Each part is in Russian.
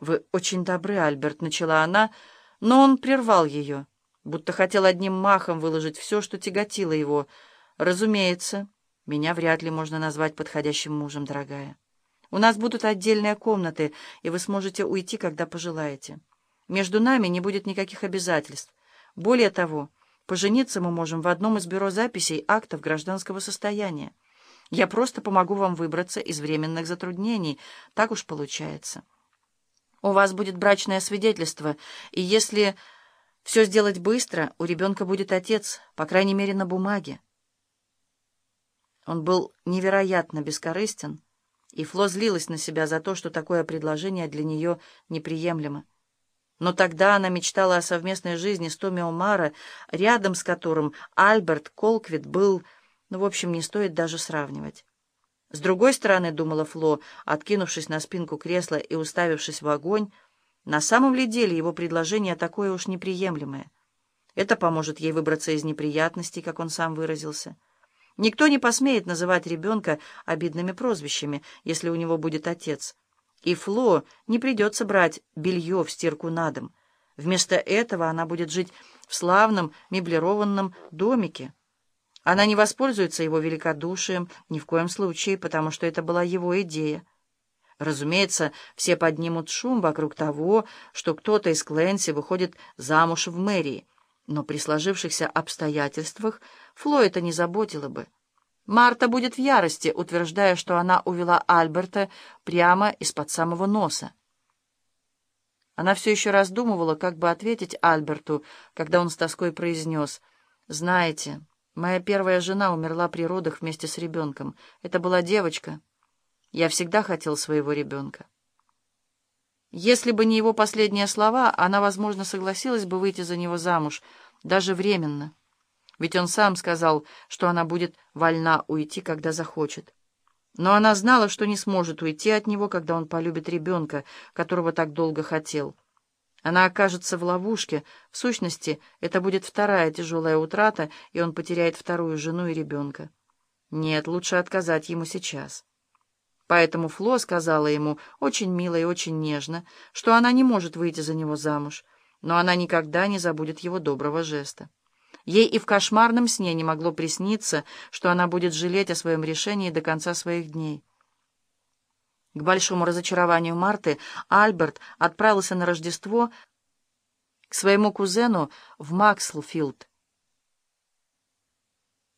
«Вы очень добры, Альберт», — начала она, но он прервал ее, будто хотел одним махом выложить все, что тяготило его. «Разумеется, меня вряд ли можно назвать подходящим мужем, дорогая. У нас будут отдельные комнаты, и вы сможете уйти, когда пожелаете. Между нами не будет никаких обязательств. Более того, пожениться мы можем в одном из бюро записей актов гражданского состояния. Я просто помогу вам выбраться из временных затруднений. Так уж получается». У вас будет брачное свидетельство, и если все сделать быстро, у ребенка будет отец, по крайней мере, на бумаге. Он был невероятно бескорыстен, и Фло злилась на себя за то, что такое предложение для нее неприемлемо. Но тогда она мечтала о совместной жизни с Томми Омара, рядом с которым Альберт Колквит был, ну, в общем, не стоит даже сравнивать. С другой стороны, думала Фло, откинувшись на спинку кресла и уставившись в огонь, на самом ли деле его предложение такое уж неприемлемое? Это поможет ей выбраться из неприятностей, как он сам выразился. Никто не посмеет называть ребенка обидными прозвищами, если у него будет отец. И Фло не придется брать белье в стирку на дом. Вместо этого она будет жить в славном меблированном домике. Она не воспользуется его великодушием ни в коем случае, потому что это была его идея. Разумеется, все поднимут шум вокруг того, что кто-то из Кленси выходит замуж в мэрии, но при сложившихся обстоятельствах Фло это не заботило бы. Марта будет в ярости, утверждая, что она увела Альберта прямо из-под самого носа. Она все еще раздумывала, как бы ответить Альберту, когда он с тоской произнес «Знаете...» Моя первая жена умерла при родах вместе с ребенком. Это была девочка. Я всегда хотел своего ребенка. Если бы не его последние слова, она, возможно, согласилась бы выйти за него замуж, даже временно. Ведь он сам сказал, что она будет вольна уйти, когда захочет. Но она знала, что не сможет уйти от него, когда он полюбит ребенка, которого так долго хотел. Она окажется в ловушке. В сущности, это будет вторая тяжелая утрата, и он потеряет вторую жену и ребенка. Нет, лучше отказать ему сейчас. Поэтому Фло сказала ему очень мило и очень нежно, что она не может выйти за него замуж, но она никогда не забудет его доброго жеста. Ей и в кошмарном сне не могло присниться, что она будет жалеть о своем решении до конца своих дней. К большому разочарованию Марты Альберт отправился на Рождество к своему кузену в Макслфилд.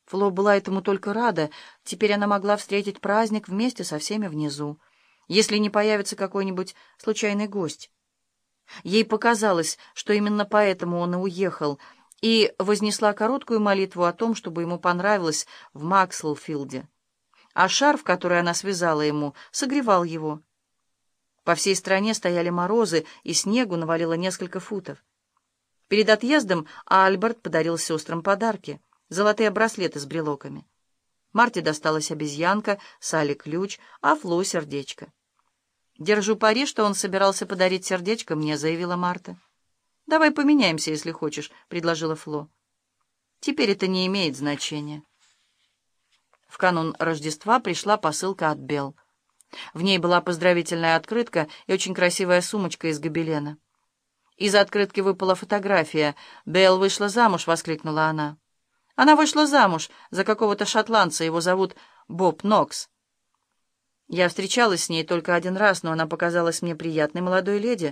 Фло была этому только рада. Теперь она могла встретить праздник вместе со всеми внизу, если не появится какой-нибудь случайный гость. Ей показалось, что именно поэтому он и уехал, и вознесла короткую молитву о том, чтобы ему понравилось в Макслфилде а шарф, который она связала ему, согревал его. По всей стране стояли морозы, и снегу навалило несколько футов. Перед отъездом Альберт подарил сестрам подарки — золотые браслеты с брелоками. Марте досталась обезьянка, Салли ключ, а Фло — сердечко. «Держу пари, что он собирался подарить сердечко мне», — заявила Марта. «Давай поменяемся, если хочешь», — предложила Фло. «Теперь это не имеет значения». В канун Рождества пришла посылка от Бел. В ней была поздравительная открытка и очень красивая сумочка из гобелена. Из открытки выпала фотография. «Белл вышла замуж!» — воскликнула она. «Она вышла замуж за какого-то шотландца, его зовут Боб Нокс. Я встречалась с ней только один раз, но она показалась мне приятной молодой леди.